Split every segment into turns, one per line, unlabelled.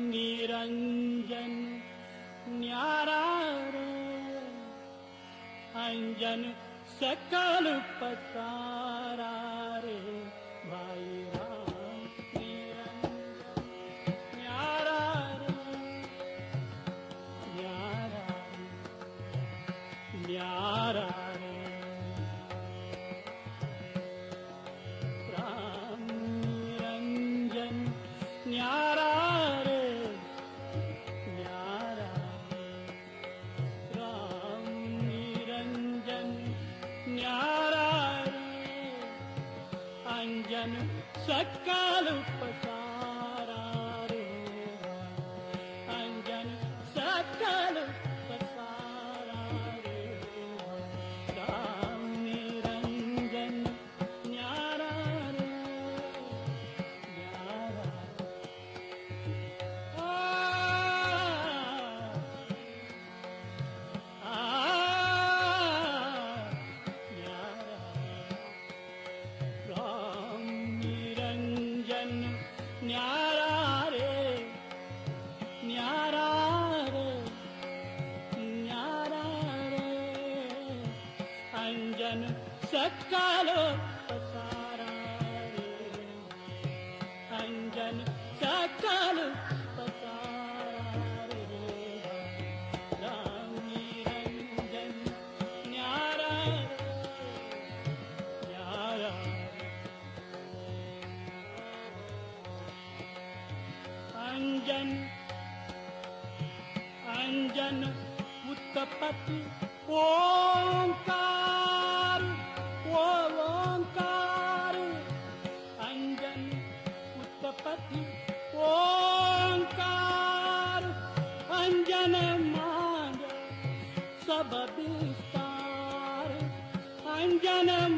निरञ्जन न्यारा अञ्जन सकल पसारा रे भा Salute for तत्काल पसाराणे अंजन सकाल Anjan, Anjan, Uttapati.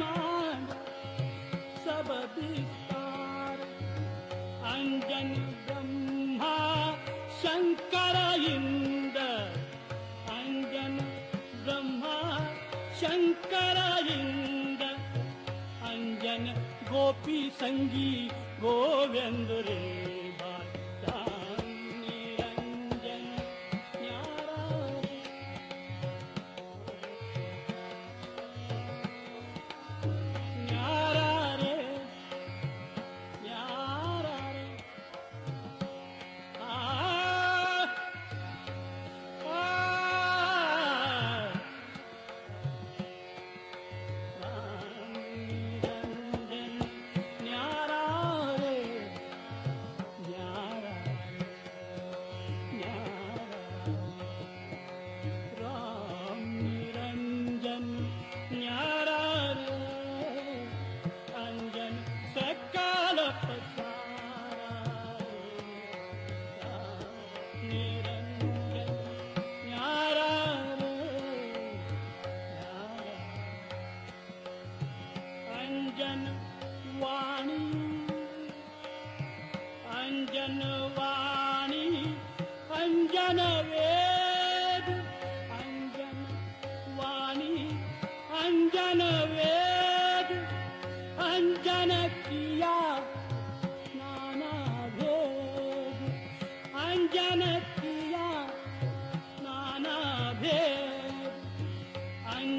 मा सब विस्कार अञ्जन ब्रह्मा शङ्करा इन्द अञ्जन ब्रह्मा शङ्करा इन्द अञ्जन गोपी सङ्गीत गोविन्द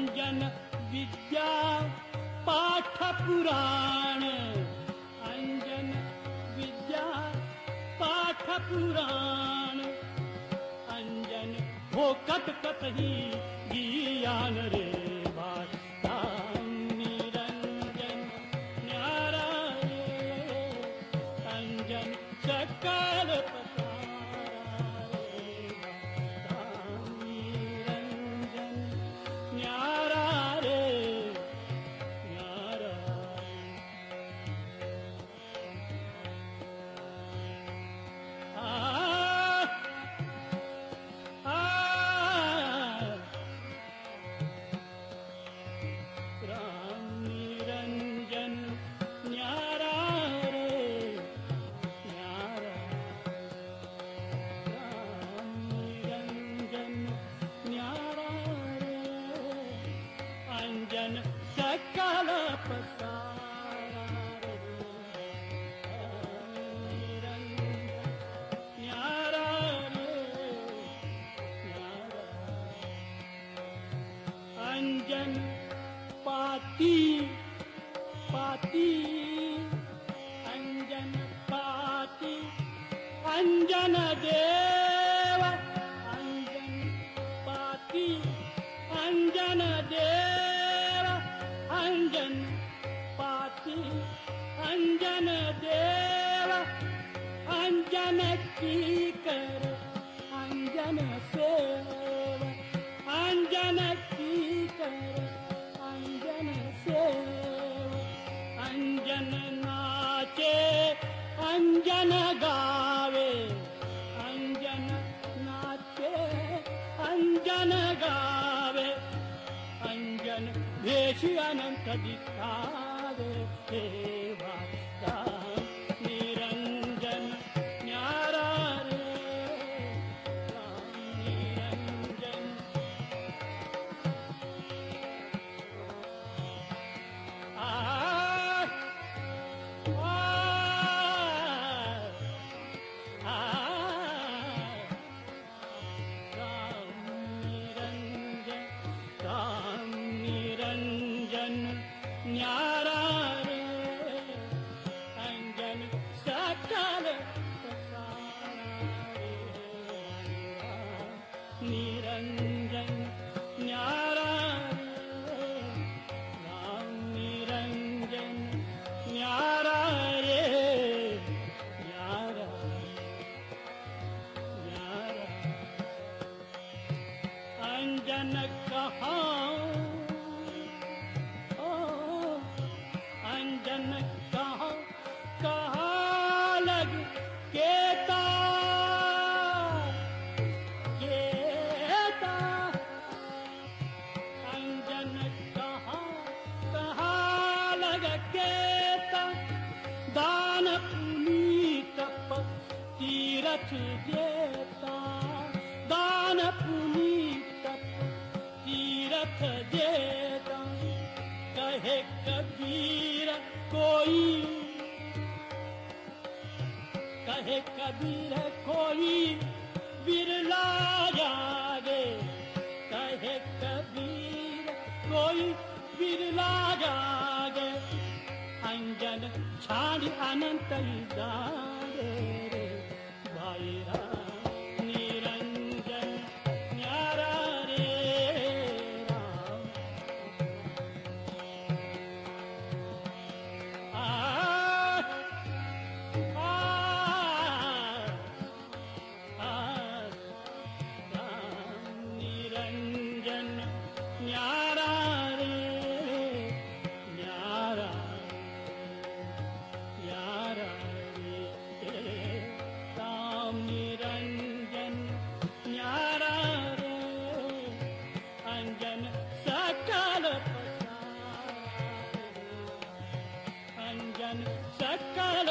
रंजन विद्या पाठ पुराण। अंजन विद्या पाठ पुराण। अंजन हो कत कत ही गियान रे। वेशि अनन्त दिकार heart. कोई बिरला जागे अंजन छाड़ी अनंत जागे भाई ಸಕಾಲ